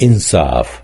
insaf.